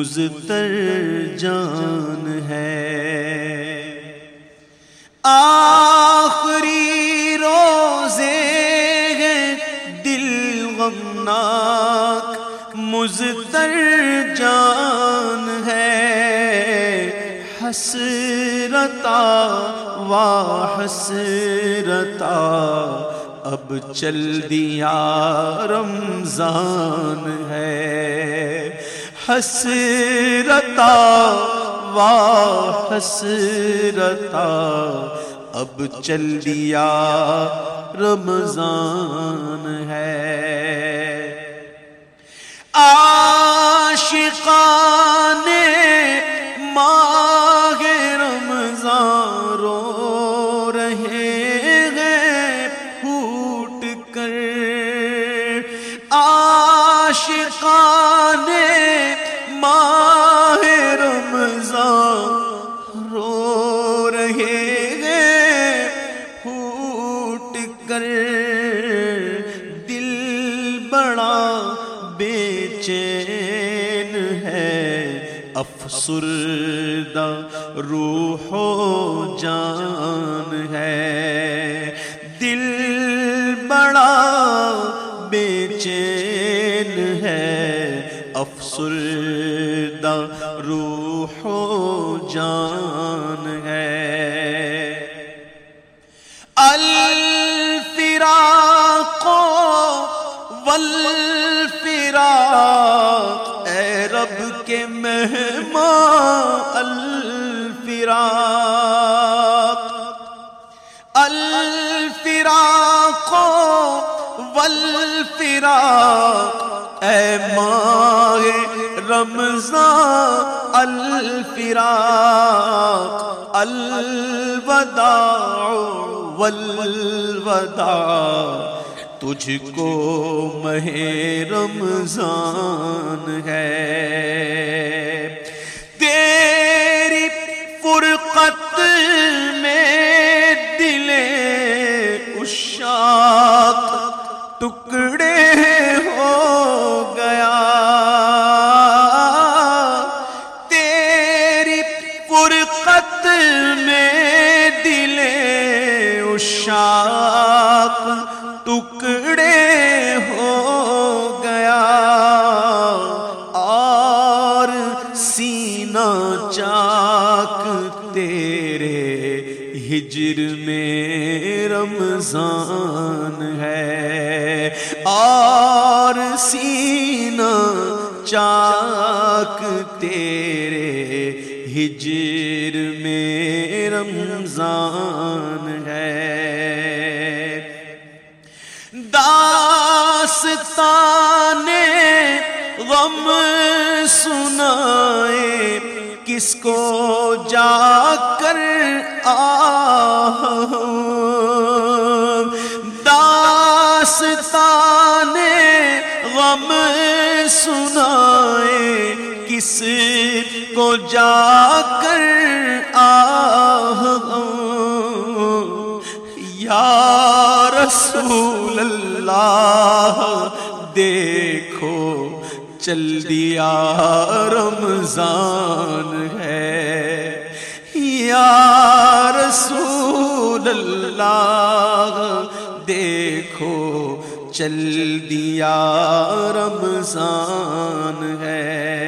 مزتر جان ہے۔ آخری روزے ہیں دل غمناک مزتر جان ہے حسرتا و حسرتا اب چل دیا رمضان ہے۔ حسرتا واہ حسرتا۔ اب چل دیا رمضان ہے۔ ہے افسردہ روح و جان ہے۔ دل بڑا بے چین ہے۔ افسردہ روح و جان ہے۔ والفراق اے ماہ رمضان، الفراق، الوداع والوداع تجھ کو مہ رمضان ہے۔ تیری فرقت میں اشاق ٹکڑے ہو گیا اور سینہ چاک تیرے ہجر میں رمضان ہے اور سینہ چاک تیرے ہجر داستان غم سنائے، کس کو جا کر آ داستان غم سنائے، کس کو جا کر آ یا رسول اللہ۔ دیکھو، چل دیا رمضان ہے۔ یا رسول اللہ، دیکھو، چل دیا رمضان ہے۔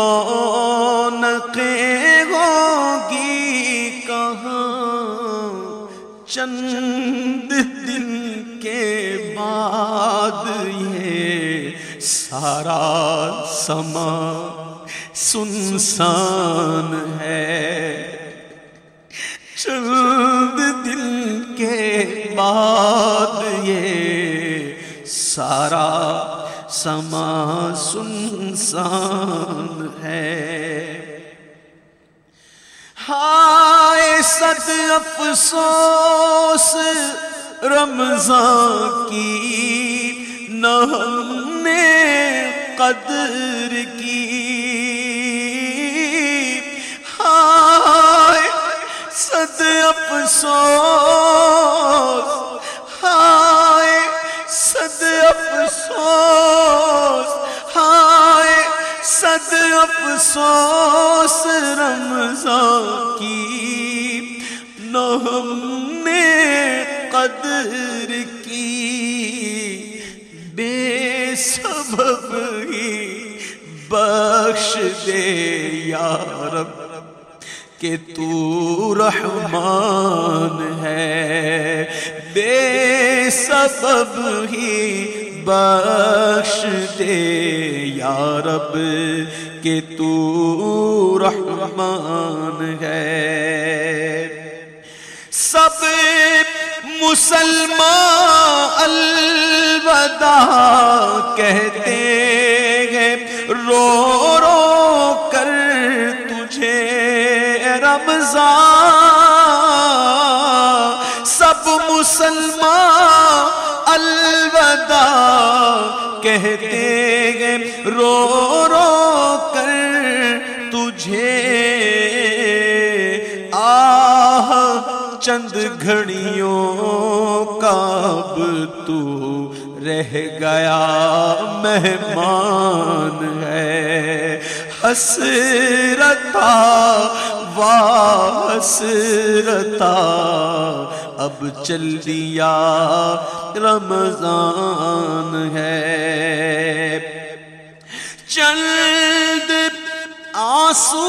رونقیں ہوگی کہاں؟ چند دن کے بعد یہ سارا سما سنسان ہے۔ چند دن کے بعد یہ سارا سما سنسان ہے۔ ہائے صد افسوس، رمضان کی نہ ہم نے قدر کی۔ ہائے صد افسوس، ہائے صد افسوس۔ صد افسوس رمضان کی نہ ہم نے قدر کی بے سبب ہی بخش دے یا رب کہ تو رحمان ہے بے سبب ہی بخش دے، یا رب، کہ تو رحمان ہے۔ سب مسلمان الوداع کہتے ہیں، رو رو کر تجھے رمضان کہتے ہیں، رو رو کر تجھے آہ چند گھڑیوں کا تو رہ گیا مہمان ہے۔ حسرتا واسرتا اب چل دیا رمضان ہے۔ چند آنسو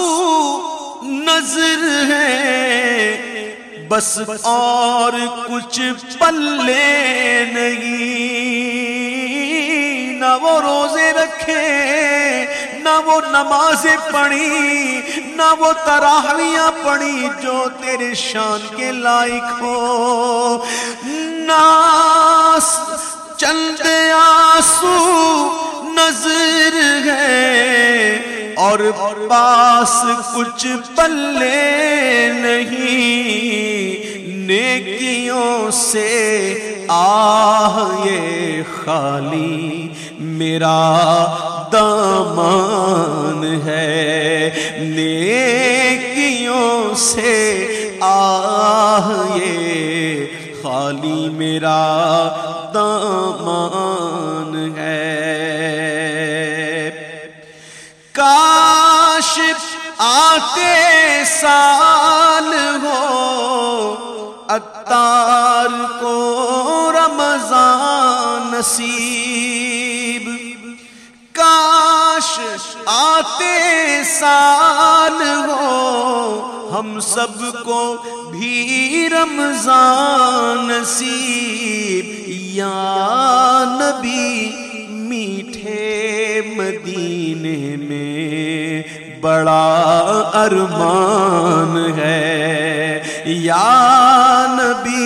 نظر ہے۔ بس اور کچھ پلے نہیں۔ نہ وہ روزے رکھے۔ نہ وہ نمازیں پڑھی، نہ وہ تراہویاں پڑھی جو تیرے شان کے لائق ہو۔ نہ چند آسو نظر ہے اور پاس کچھ پلے نہیں۔ نیکیوں سے آہ، یہ خالی میرا دامان ہے۔ نیکیوں سے آہ، یہ خالی میرا دامان ہے۔ کاش آتے سال ہو اتار کو رمضان نصیب آتے سال ہو، ہم سب کو بھی رمضان نصیب، یا نبی میٹھے مدینے میں بڑا ارمان ہے، یا نبی